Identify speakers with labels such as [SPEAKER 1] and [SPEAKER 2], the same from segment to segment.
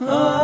[SPEAKER 1] ah.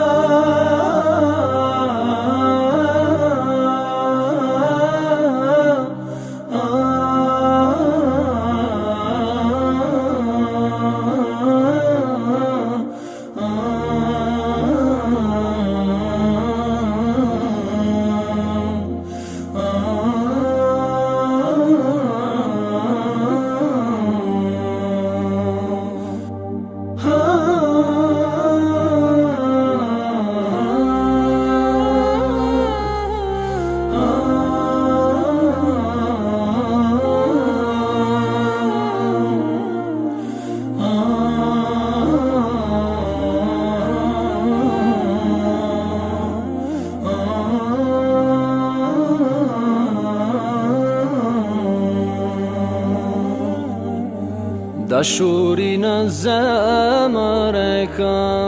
[SPEAKER 1] Dashuri në zemër e kam.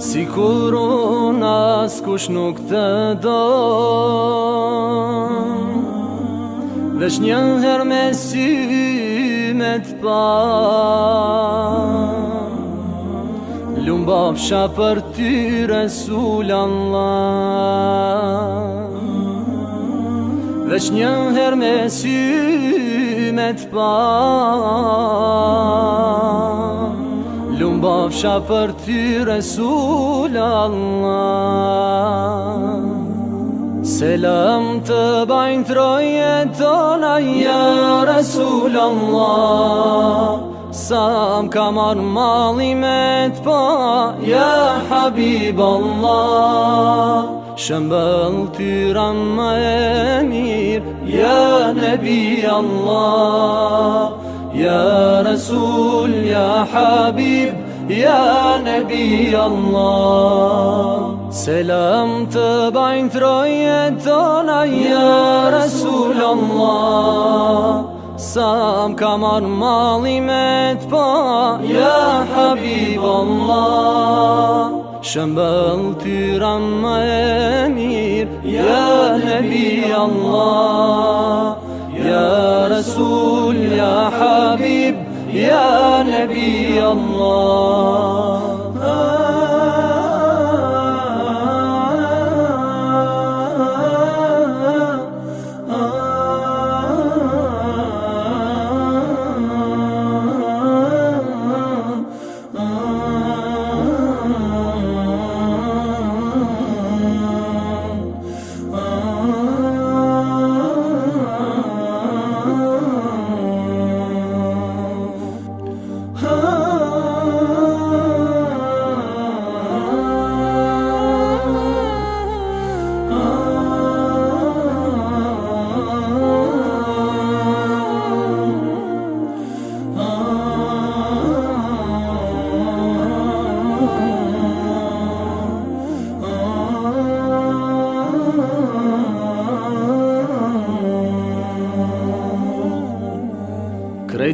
[SPEAKER 1] Si kur unë as kush nuk të do Vesh një her me sy me të pa. Lumba fsha për ty Resul Allah Vesh një her me sy me pa. Lumbafsha për ty Resul Allah. Selam të bajnë troje tona Ja Resul Allah. Sa më ka marë mali me të pa Ja Habib Shëmbëll tyra më e mirë Ja Nebi Allah Ja Resul, Ja Habib Ja Nebi Allah. Selam të bajnë troje tona Ja Resul Allah. Sa më ka marë شمال تيران ميامير. يا نبي الله يا رسول يا حبيب يا نبي الله.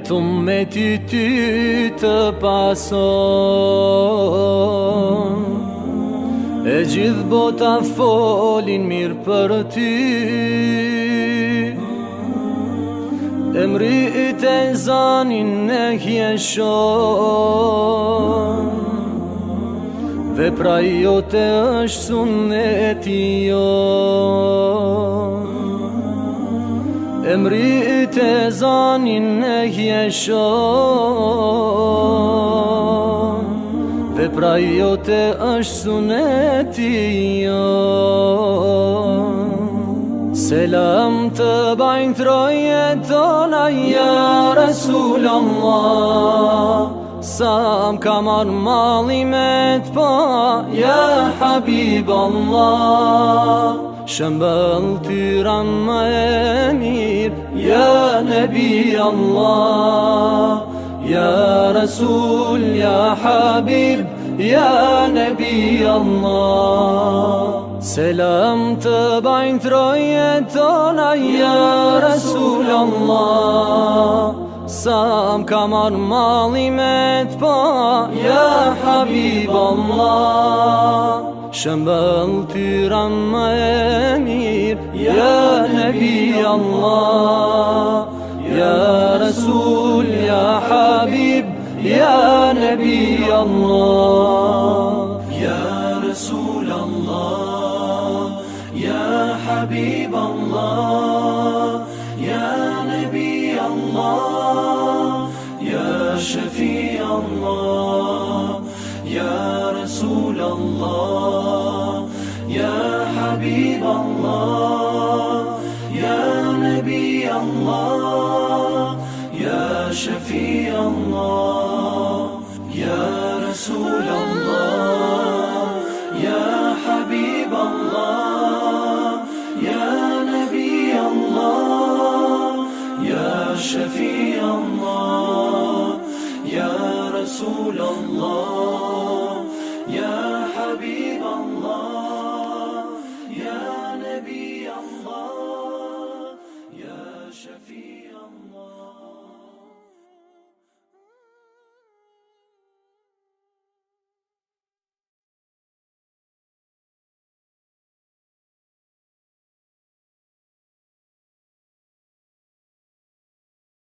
[SPEAKER 1] Krejtu me ty ty të pason. E gjithë bota folin mirë për ty. Emri i të zanin në hjeshon Dhe pra jo të është Emri i të zanin në hjeshon Dhe pra jo të është suneti jo Selam të bajnë troje tona Ja Resul Allah Sa më ka me të pa Ja Habib Allah tyra më e mirë Ja Nebi Allah. Ja Resul, Ja Habib Ja Nebi Allah. Selam të bajnë troje شمال تيران ما يمير يا نبي الله يا رسول يا حبيب يا نبي الله يا رسول الله يا حبيب الله يا نبي الله يا شفيع الله. يا رسول الله يا حبيب الله يا نبي الله يا شفيع الله يا رسول الله يا حبيب الله يا نبي الله يا شفيع الله. يا رسول الله يا